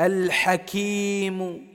الحكيم